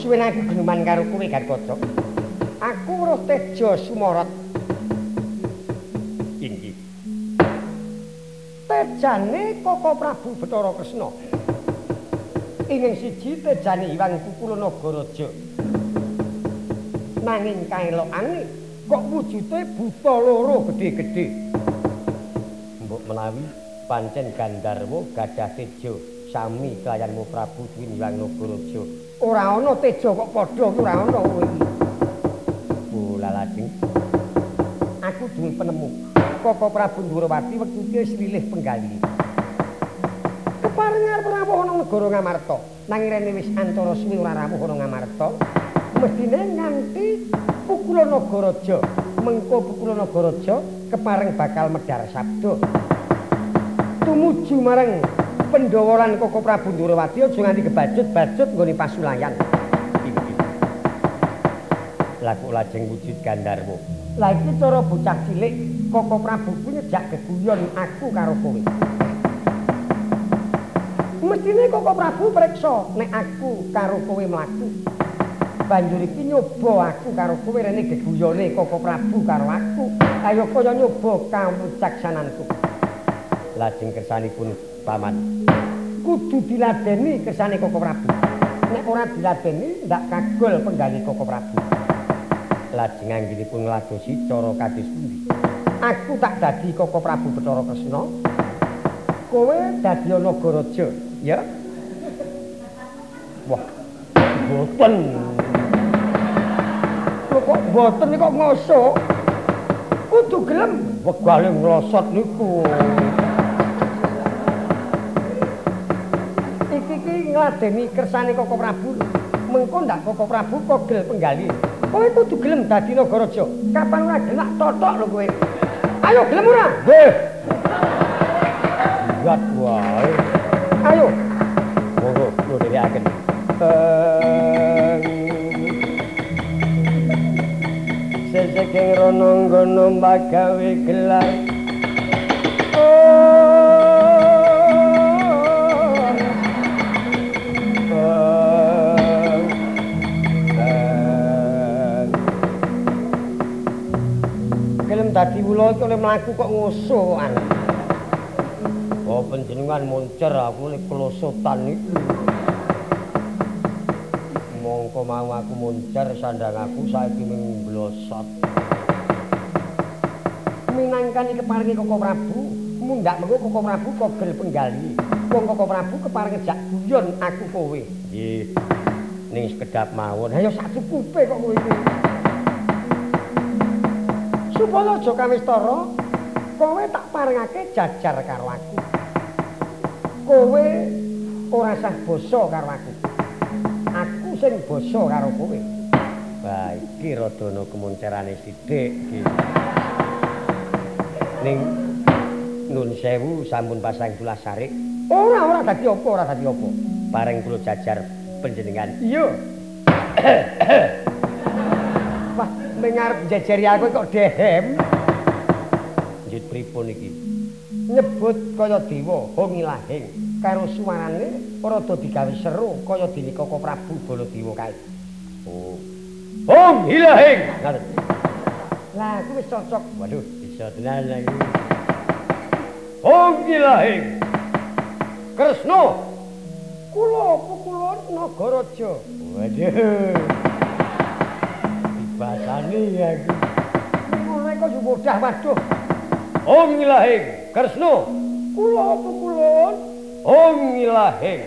suwen aku geneman karo kowe Gatotkaca. Aku weruh tejo sumorot. Inggih. Tejane Koko Prabu Bathara Kresna. Ing siji tejane Iwang Kukulanagaraja. Nanging kaelokane kok wujude buta loro gedhe-gedhe. Mbok menawi pancen Gandarwa gadah tejo sami kayanmu Prabu Dwi Iwang Nagaraja. Ora ana tejo kok padha ora ana kowe iki. Bola lajeng. Aku duwe penemu. Koko Prabu Ndrawati wektu iki silih penggali. Keparengan rawuh ana negara Ngamarta. Nanging rene wis antara suwi ora rawuh ana Ngamarta. Mestine nganti Pukulanagaraja. Mengko Pukulanagaraja kepareng bakal medhar sabda. Tumuju marang Pandhawaran Koko Prabu Ndrawati aja nganti kebajut-bajut nggone pasulayan. Laku lajeng wujud Gandarwa. Lah iki cara bocah cilik Koko Prabu ku nyejak geguyon aku karo kowe. Mestine Koko Prabu preksa nek aku karo kowe mlaku. Banjur iki nyoba aku karo kowe rene geguyone Koko Prabu karo aku. Ayo kaya nyoba kawicaksananku. Lajeng kersanipun paman. Kudu diladeni kersane Koko Prabu. Nek ora diladeni ndak kagol penggali Koko Prabu. lajeng anggenipun ngladosi cara kados pundi. Aku tak dadi Koko Prabu Bathara Kresna. Kowe dadi Nagaraja, ya? Wah, boten. Kok boten kok ngosok? Kudu gelem wegale nglosot niku. Ngladeni kersane Koko Prabu. Mengko ndak Koko Prabu kogel penggali. Kowe kudu gelem dadi Nagaraja. Kapan ora gelem totok lho kowe. Ayo gelem ora? Nggih. Lihat wae. Ayo. Monggo kula dheweaken. Sesaking rono ngono magawe gelar. Wula iki oleh mlaku kok ngusuhan. Oh panjenengan moncer aku nek klosotan iki. Mongko mau aku moncer sandang aku saiki ming blosot. Minangkani keparingi Koko Prabu, mundak mengko Koko Prabu kogel penggali. Wong Koko Prabu keparing jak guyon aku kowe. Nggih. Ning sekedap mawon. Ayo sak cukupe kok kowe iki. Supaya aja kawistara kowe tak paringake jajar karo aku. Kowe ora sah basa karo aku. Aku sing basa karo kowe. Baik iki radana kemuncerane sithik iki. Ning nun sewu sampun pasang tulas sarik. Ora ora dadi apa ora dadi apa. Bareng kula jajar panjenengan. Iya mengarep jejeri aku kok dehem. Njut pripun iki? Nyebut kaya dewa, hong ilahing. Karo suarane rada digawe seru kaya dene Koko Prabu Baladewa kae. Oh. Hong ilahing. Lah, kuwi wis cocok. Waduh, bisa tenan lagi. Hong ilahing. Kresna. Kula pukulun Nagaraja. Waduh. Basane ya iki. Mulai kok mudah waduh. Om ilahing Kresna. Kula pukulun. Om ilahing.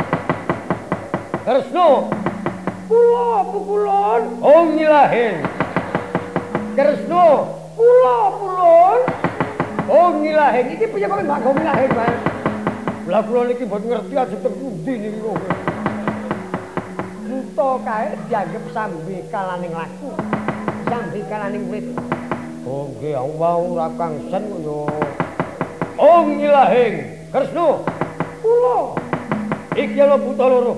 Kresna. Kula pukulun. Om ilahing. Kresna. Kula pukulun. Om ilahing iki piye kok mbak om ilahing bae. Lah kula niki mboten ngerti aja teng pundi niki kok. Buta kae dianggep sambe kalaning laku. Sambi kalaning urip. Oh nggih, wau ora kangsen yo. Om ilahing Kresna. Kula. Iki ana buta loro.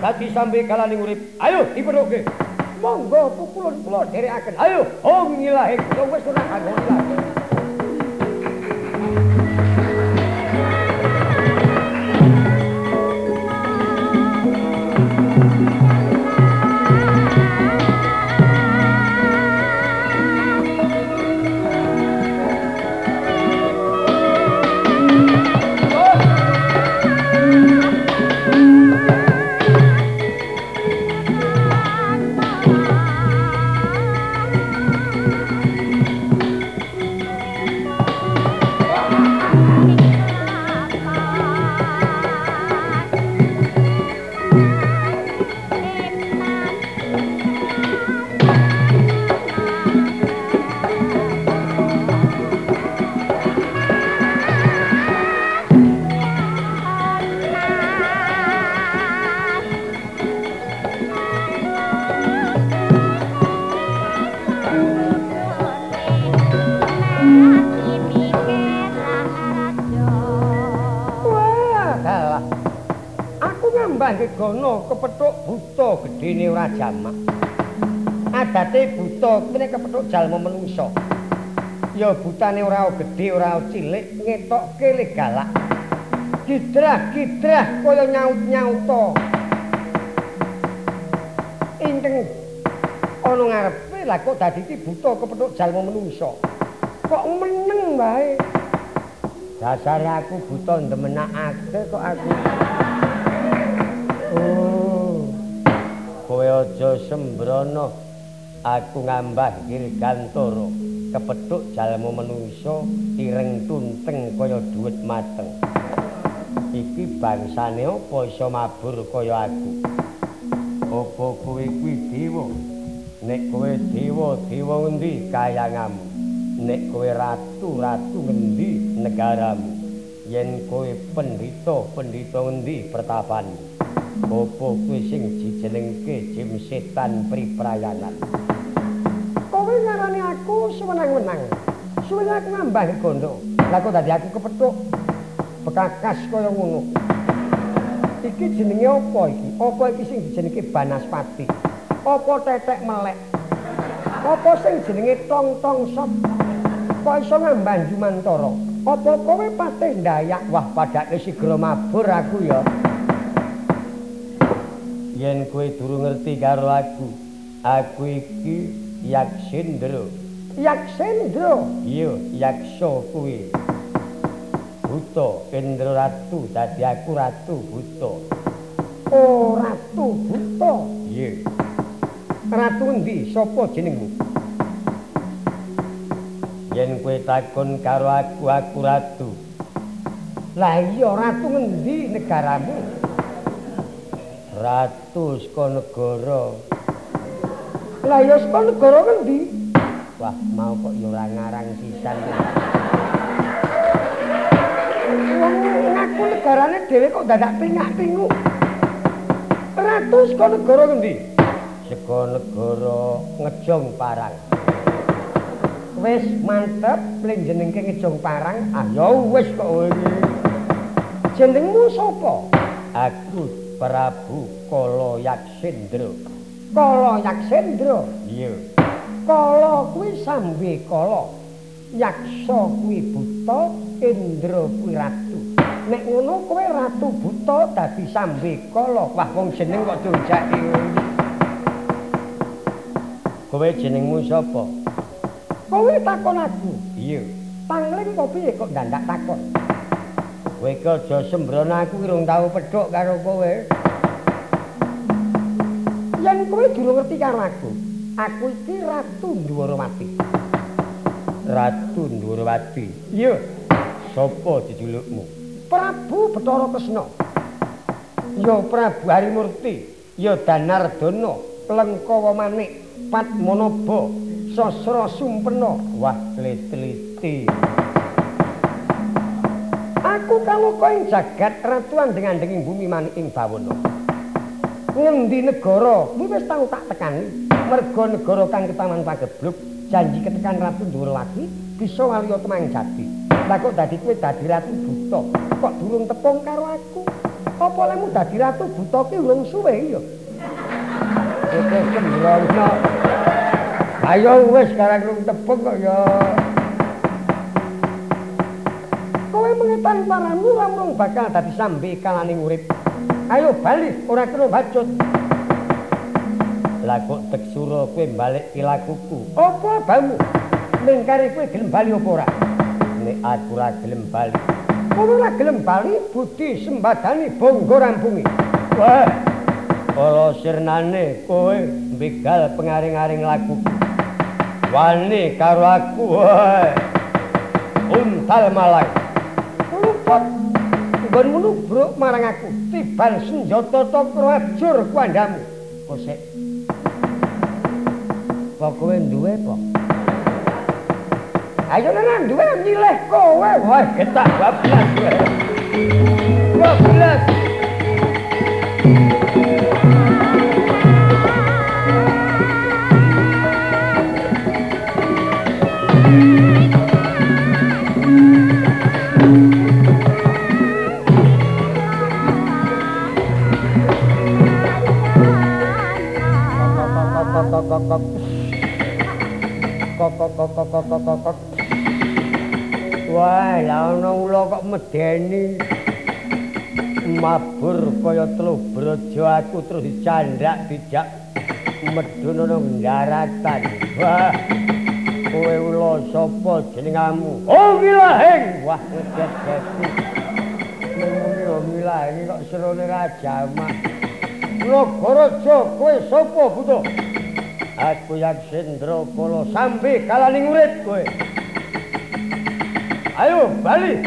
Dadi sambi kalaning urip. Ayo dipenuhke. Monggo pukulun kula dherekaken. Ayo, om ilahing wis ora kanggo ngembangke jamak. Adate buta kuwi kepethuk jalma menungsa. Ya butane ora gedhe ora cilik ngetokke le galak. Gidrah-gidrah kaya nyaut-nyauta. Inteng ana ngarepe lah kok dadi ki buta kepethuk jalma menungsa. Kok meneng bae. Dasare aku buta ndemenake kok aku. Aja sembrono. Aku ngambah Girgantara. Kepethuk jalmu menungsa ireng tunteng kaya dhuwit mateng. Iki bangsane apa iso mabur kaya aku? Apa kowe kuwi dewa? Nek kowe dewa, dewa endi kayangamu? Nek kowe ratu, ratu ngendi negaramu? Yen kowe pendhita, pendhita endi pertapanmu? Apa kowe sing dijenengke jim setan priprayanan? Kowe ngarani aku sewenang-wenang. Suwe aku ngambah gondo. Lah kok dadi aku kepethuk bekakas kaya ngono. Iki jenenge apa iki? Apa iki sing dijenenge Banaspati? Apa tetek melek? Apa sing jenenge tong-tong sop? Kok iso ngambah Jumantara? Apa kowe patih ndayak? Wah, padake sigra mabur aku ya. Yen kowe durung ngerti karo aku, aku iki Yaksendra. Yaksendra? Iya, yaksa kuwi. Buta, Indra Ratu, dadi aku Ratu Buta. Oh, Ratu Buta. Iya. Ratu endi? Sapa jenengmu? Yen kowe takon karo aku, aku Ratu. Lah iya, Ratu ngendi negaramu? Ratu saka negara. Lah saka negara ngendi? Wah, mau kok ya ora ngarang sisan. Wong ngaku negarane dhewe kok dadak pingak-pingu. Ratu saka negara ngendi? Saka negara Ngejong Parang. Wis mantep lenjenengke Ngejong Parang. Ah ya wis kok iki. Jenengmu sapa? Aku Prabu Kala Yaksendra. Kala Yaksendra? Iya. Kala kuwi sambe kala. Yaksa kuwi buta, Indra kuwi ratu. Nek ngono kowe ratu buta dadi sambe kala. Wah wong jeneng kok durjake ngono. Kowe jenengmu sapa? Kowe takon aku. Iya. Pangling kok piye kok ndandak takon? Kowe aja sembrono aku urung tau pedhok karo kowe. Yen kowe durung ngerti karo aku, aku iki Ratu Ndwarawati. Ratu Ndwarawati. Iya. Sopo dijulukmu? Prabu Bathara Kresna. Ya Prabu Harimurti, ya Danardana, Lengkawa Manik, Padmanaba, Sasra Sumpena. Wah, tlit-tliti. Aku kaloka ing jagat ratu andeng-andenging bumi manik ing bawana. Ngendi negara kuwi wis tau tak tekani. Merga negara kang ketaman pagebluk, janji ketekan ratu Ndrawati bisa waliya temang jati. Lah kok dadi kowe dadi ratu buta? Kok durung tepung karo aku? Apa lemu dadi ratu buta ki urung suwe ya? Oke, sembrono. Ayo wis sekarang urung tepung kok ya. Kowe mengetan paramu lamun bakal dadi sambe kalane urip. Ayo bali, ora kena bacut. Lah kok tek kowe balik ilakuku. Apa bamu? Ning kare kowe gelem bali apa ora? Nek aku ora gelem bali. Kowe ora gelem bali budi sembadani bangga rampungi. Wah. Kala sirnane kowe mbegal pengaring-aring lakuku. Wani karo aku. Wah. Untal malang. Luput. Nggonmu nubruk marang aku. Tiban senjata tokro ajur kuandamu. Kosek. Apa kowe duwe apa? Ayo nana duwe milih kowe. Wah, ketak bablas kowe. Bablas. Wah, la ana ula kok medeni. Mabur kaya telu brojo aku terus dicandhak dijak medhun ana ndaratan. Wah. Kowe ula sapa jenengmu? Oh, Wilaheng. Wah, lho Wilaheng kok serone raja mah. Nagaraja kowe sapa, Buto? Aku Yak Sendra Kala sampe kalaning urip kowe. Ayo bali.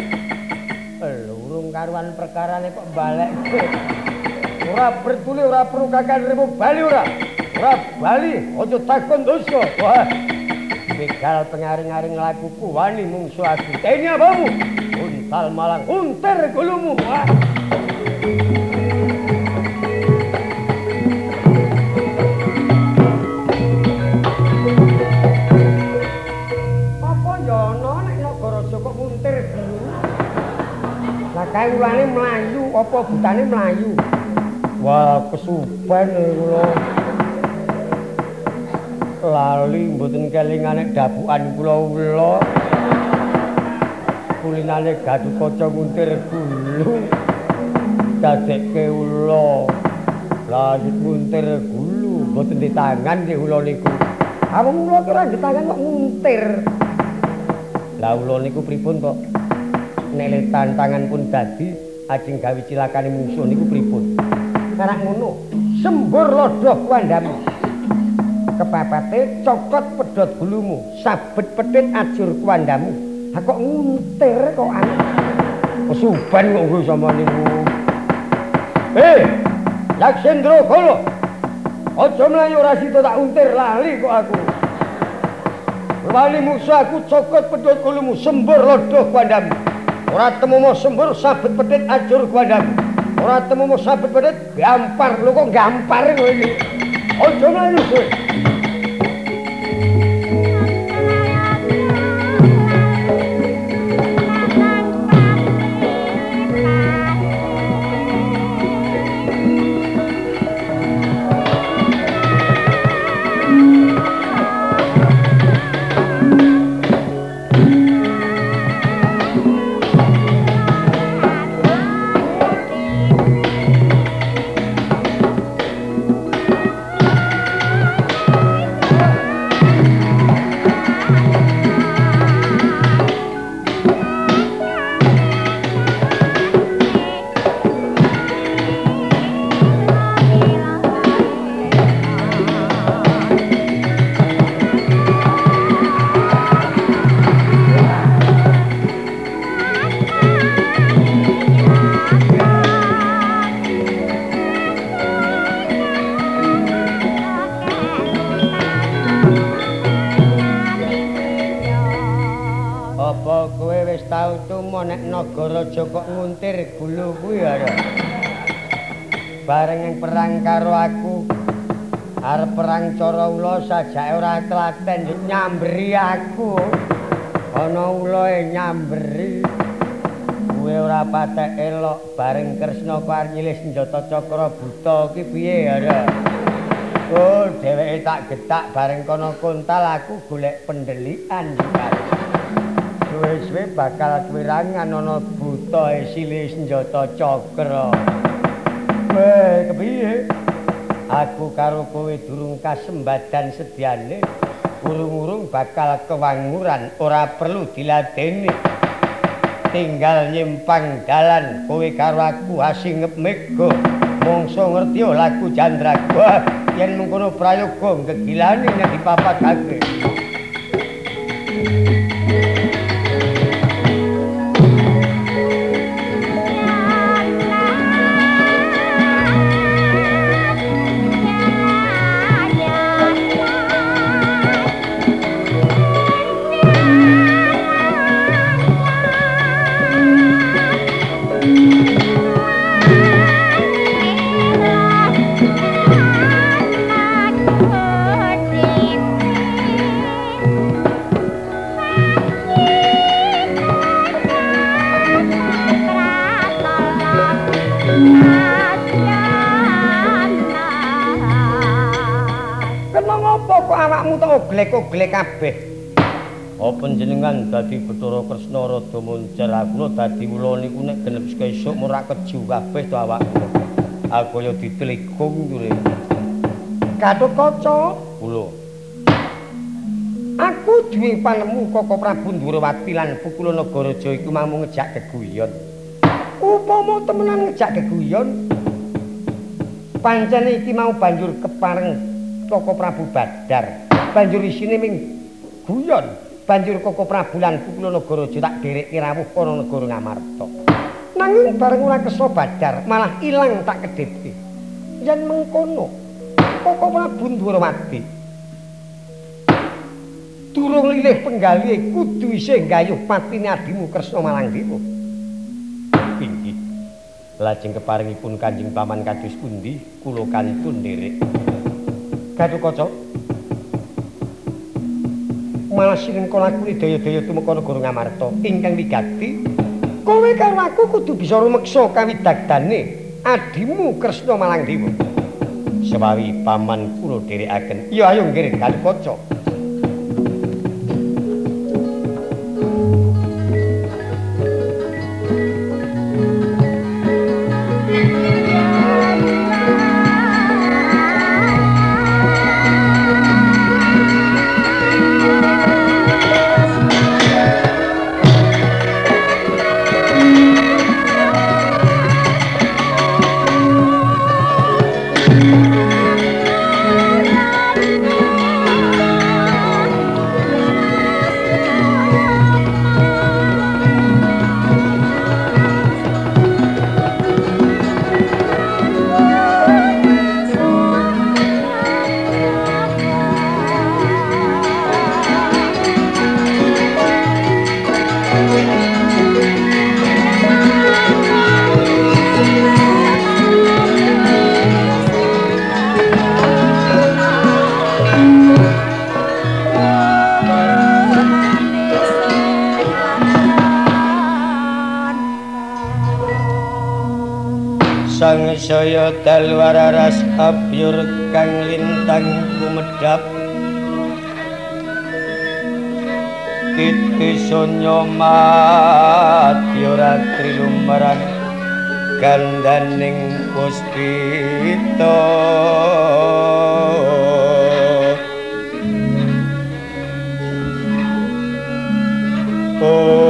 Lurung karuan perkarane kok balik. Ora bertuli ora perlu kakak remu bali ora. Ora bali, aja takon dosa. Wah. Begal pengaring-aring lakuku wani mungsu aku. Teni apamu? Untal malang unter gulumu. Wah. Kae mlayu apa butane mlayu? Wah kesupen kula. Lali mboten kelingan dabukan kula ula kulinane gadu kaca muntir gulu. Dadekke ula. Lanjut muntir gulu mboten di tangan nggih ula niku. Awang ula kira di tangan kok muntir lah ula niku pripun kok nek tantangan pun dadi ajeng gawe cilakane musuh niku pripun? Karek ngono sembur lodoh kuandamu. Kepapate cokot pedot gulumu sabet pedhit ajur kuandamu. Ha kok nguntir kok ana kesuban kok nggo sama niku. Eh Laksendra Kala aja mlayu ora sida tak untir lali kok aku. Wali musuh aku cokot pedot gulumu sembur lodoh kuandamu ora temu mau sembur sabet pedit ajur kuandang ora temu mau sabet pedit gampar. Lu kok gampar kowe iki? Aja mlayu kowe gulu kuwi ya. Bareng yang perang karo aku arep perang cara ula sajake ora telaten nyambri aku. Ana ulae nyambri. Kuwe ora patek elok bareng Kresna karo nyilis senjata cakra buta ki piye ya. Oh, dheweke tak getak bareng kono kontal aku golek pendelikan juga. Suwe-suwe bakal kwirangan ana buta sile senjata cakra. Weh, kepiye? Aku karo kowe durung kasembadan sediane. Urung-urung bakal kewanguran, ora perlu diladeni. Tinggal nyimpang dalan kowe karo aku asing ngepmego. Mongso ngerti laku jandraku. Yen mengkono prayoga gegilane nek dipapatake. Oglek-oglek kabeh? Apa jenengan dadi Bathara Kresna rada muncer aku dadi kula niku nek genep esuk ora keju kabeh to awakku. Aku yo ditelikung jure. Gatotkaca, kula. Aku duwe panemu Koko Prabu Ndhurawati lan Pukula Nagaraja iku mamung ngejak geguyon. Upama temenan ngejak geguyon, pancen iki mau banjur kepareng Koko Prabu Badar. Banjur isine ming guyon. Banjur Koko Prabu lan Kukula Nagaraja tak dherekke rawuh ana negara Ngamarta. Nanging bareng ora kesa Badar, malah ilang tak kedhepke. Yen mengkono, Koko Prabu Ndhurawati durung lilih penggalih kudu isih gayuh patine adimu Kresna Malangdewa. Inggih. Lajeng keparingipun Kanjeng Paman kados pundi kula kantun nderek. Gatotkaca. Malah sining lakune daya-daya tumeka negara Ngamarta ingkang wigati. Kowe karo aku kudu bisa rumeksa kawidagdane adimu Kresna Malangdewa. Sewawi paman kula dherekaken. Ya ayo nggih Gatotkaca. saya dalwararas abyur kang lintang kumedhap kiti sonya madya ratri lumaran gandaning puspita Oh,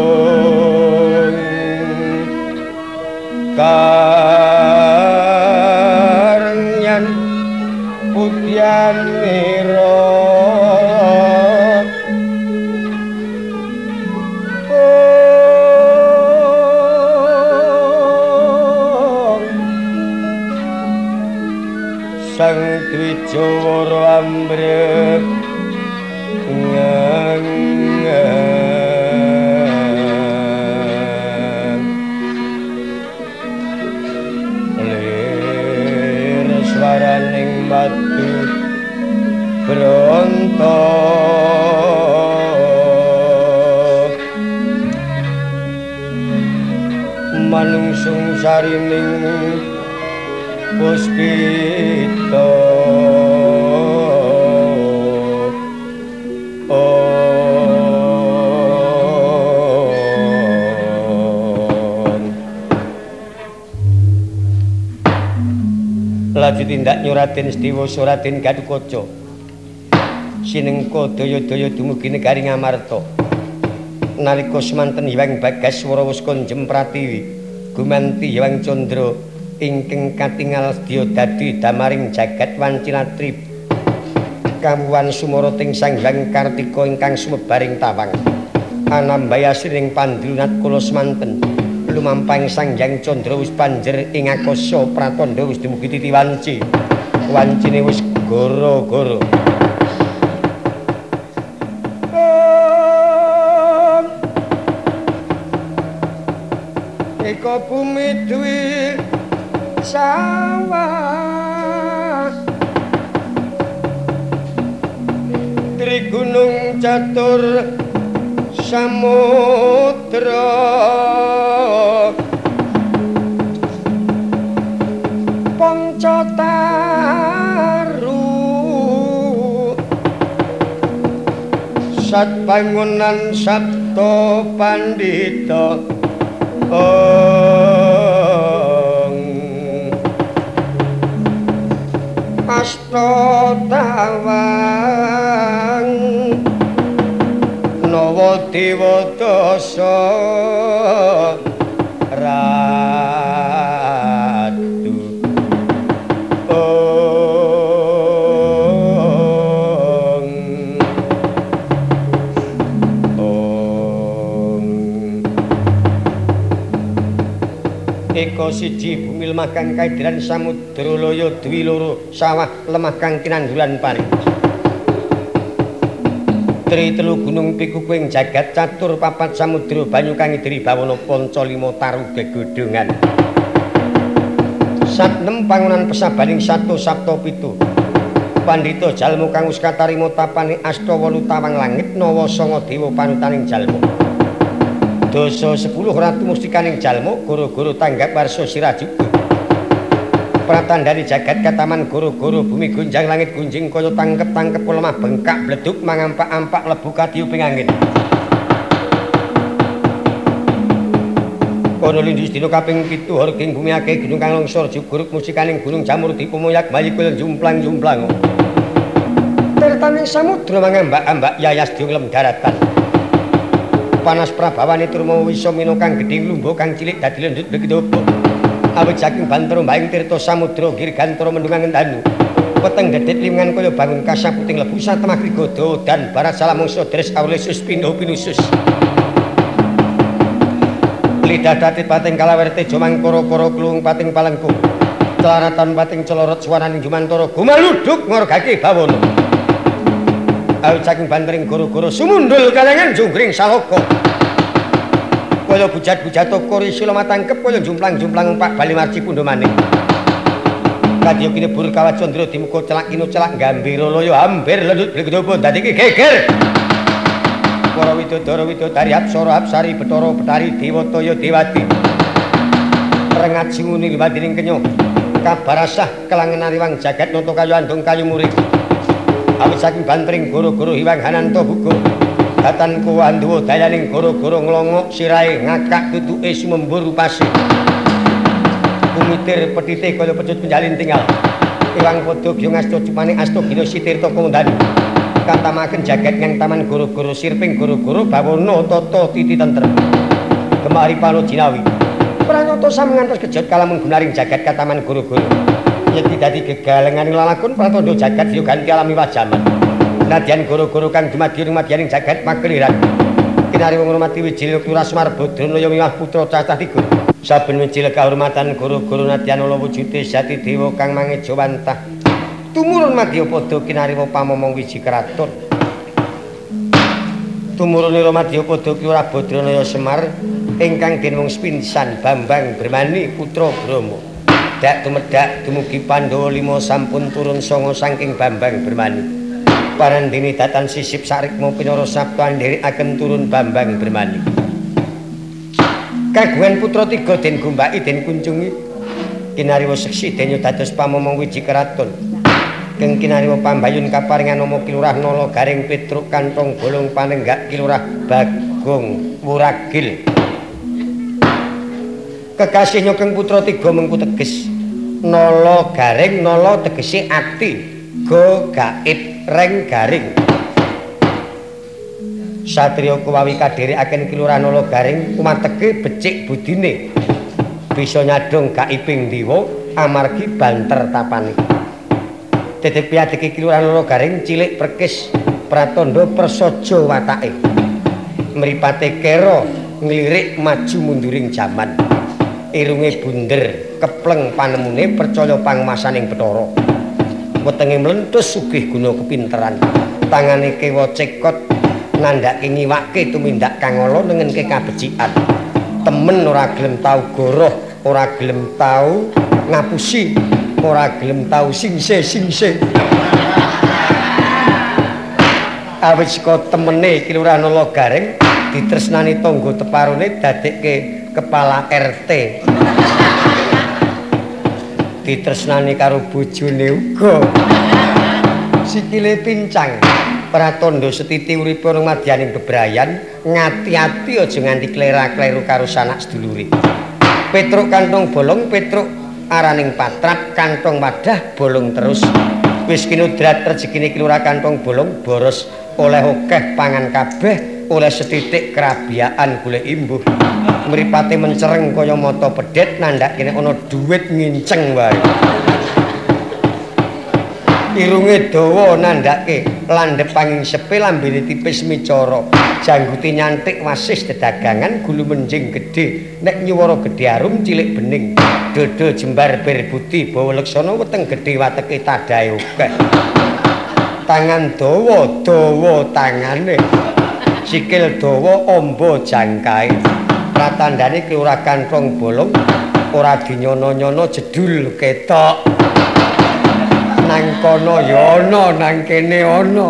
twijawara ambrek bronto manungsung sarining puspita laju tindak nyuratin setiwa suratin gadukoco sinengka daya-daya dumugi negari Ngamarta. Nalika semanten Hyang Bagas Swara wis konjem pratiwi, gumanti Hyang Candra ingkang katingal sedya dadi damaring jagat wancilatri. Kamuwan sumarating Sang Hyang Kartika ingkang sumebaring tawang. Anambaya siring pandhunat kula semanten. Lumampahing Sang Hyang Candra wis panjer ing akasa pratandha wis dumugi titi wanci. Wancine wis goro-goro. Eka bumi dwi sawah Tri gunung catur samudra sat bangunan sabto pandita ong. Asta tawang. Nawa dewa dasa siji bumi lemah kang kaidiran samudra loyo dwi loro sawah lemah kang kinanduran paring Tri telu gunung piku kuing jagat catur papat samudra banyu kang idri bawana panca lima taru gegodhongan Sat nem pangunan pesabaning satu sabto pitu. Pandhita jalmu kang wis katarima tapane asta wolu tawang langit nawa sanga dewa panutaning jalmu dosa 10 ratu mustikaning jalmo guru-guru tanggap warso sirajuga. Pratandani jagat kataman guru-guru bumi gunjang langit gunjing kaya tangkep-tangkep lemah bengkak bleduk mangampak-ampak lebu kadiu pingangin kono lindis dino kaping pitu horking bumi ake gunung kang longsor juguruk musikaning gunung jamur dipumoyak bayi kul jumplang-jumplang tertaning samudra mangambak-ambak yayas diunglem daratan panas prabawane turma wisa minokang gedhe lumba kang cilik dadi lendut begedhopo awit saking bantara mbaing tirta samudra girgantara mendungan ngentanu weteng dedit limangan kaya bangun kasaputing lebu satemah krigodo dan barat salamungsa dres aulesus pindho pinusus. Lidah datit pating kalawerte jomang koro-koro klung pating palengku celaratan pating celorot suwananing jumantara gumaluduk ngorgake bawono awit saking bantering guru-guru sumundul kalangan jungkring saloko kaya bujat-bujat toko risula matangkep kaya jumplang-jumplang umpak bali marci pundo maning. Kadya kini bur kawat condro celak kino celak gambiro loyo hampir lendut beli kedobo dadi ki geger. Para widodara widodari apsara apsari betara betari dewata ya dewati. Rengat singuni liwadining kenyo. Kabar asah kelangan ariwang jagat noto kayu andung kayu murid awit saking bantring guru-guru hiwang hananto buku datan kuwanduwa dayaning guru-guru nglongok sirahe ngakak tutuke sumemburu pasir kumitir petite kaya pecut penjalin tinggal iwang padha gyong asta cumane asta gina sitirta kondhan katamaken jagat nyang taman guru-guru sirping guru-guru bawana tata titi tentrem. Kemari palo jinawi. Pranyata samengantos kejot kalamun gunaring jagat kataman guru-guru yeti dadi gegalengan lalakun pratandha jagat yo ganti alami wajaman nadyan guru-guru kang dumadi ing jagat makliran kinari wong ngurmati wijil turas marbodrono yo miwah putra cacah tiga saben wijil kahormatan guru-guru nadyan ula wujude jati dewa kang mangeja wantah. Tumurun madya padha kinari pamomong wiji kraton tumurun ira madya padha ki ora bodrono semar ingkang den wong spinsan bambang bermani putra brahma dak tumedak dumugi Pandhawa lima sampun turun sanga saking Bambang Bermani. Parandene datan sisip sarikma pinara sabta ndherekaken turun Bambang Bermani. Kagungan putra tiga den gumbaki den kunjungi kinariwa seksi den dados pamomong wiji keraton. Keng kinariwa pambayun kaparingan nama kilurah nala garing petruk kantong bolong panenggak kilurah bagong wuragil. Kekasih nyokeng putra tiga mengku teges nolo garing nolo tegesi akti go gaib reng garing. Satrio kuwawi kadiri akan kilurah garing umategi becik budine. Bisa nyadong gaibing diwo amargi banter tapani tetep piadiki kilurah nolo garing cilik perkis pratondo persojo watake. Meripate kero ngelirik maju munduring zaman irunge bunder kepleng panemune percaya pangmasaning Bathara. Wetenge mlentus sugih guna kepinteran. Tangane kewa cekot nandhake ngiwake tumindak kang ala nengenke kabecikan. Temen ora gelem tau goroh ora gelem tau ngapusi ora gelem tau singse singse. Awit saka temene kelurahan Gareng ditresnani tangga teparone dadekke kepala RT ditresnani karo bojone uga sikile pincang Pratandha setiti uripe ing madyaning bebrayan, ngati-ati aja nganti klera-kleru karo sanak sedulure. Petruk kantong bolong, Petruk araning patrap kantong wadah bolong terus. Wis kinudrat rezekine kelurah kantong bolong boros oleh akeh pangan kabeh, oleh setitik kerabiaan golek imbuh. Mripate mencereng kaya mata pedet nandak kene ana dhuwit nginceng wae. irunge dawa nandhake landhep panging sepe lambene tipis micara jangguti nyantik wasis dedagangan gulu menjing gedhe nek nyuwara gedhe arum cilik bening dodo jembar bir budi bawa leksana weteng gedhe wateke tadahe akeh tangan dawa dawa tangane. Sikil dawa amba jangkae pratandane kelurahan rong bolong ora dinyono-nyono jedul ketok. Nang kono ya ana nang kene ana.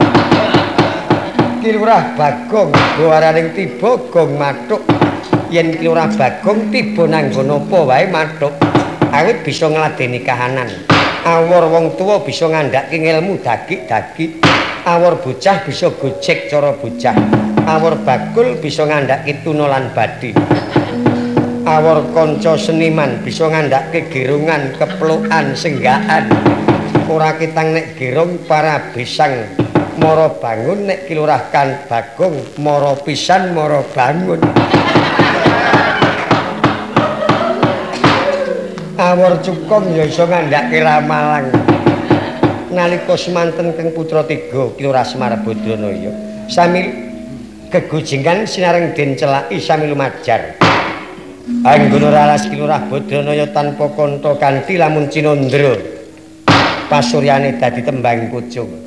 Kilurah Bagong buaraning tiba gong matuk yen Kilurah Bagong tiba nang kono apa wae matuk awit bisa ngladeni kahanan awor wong tuwa bisa ngandhake ilmu dagik-dagik. Awor bocah bisa gojek cara bocah. Awor bakul bisa ngandhake tunolan badi awor kanca seniman bisa ngandhake girungan keplukan senggaan ora kitang nek gerong para besang mara bangun nek kilurah kan bagong mara pisan mara bangun awor cukong ya iso ngandhake ramalang. Nalika semanten keng putra tiga kilurah semar badranaya sami gegujengan sinareng den celaki sami lumajar. Anggono ralas kilurah badranaya tanpa kanta kanthi lamun cinandra pasuryane dadi tembang pucung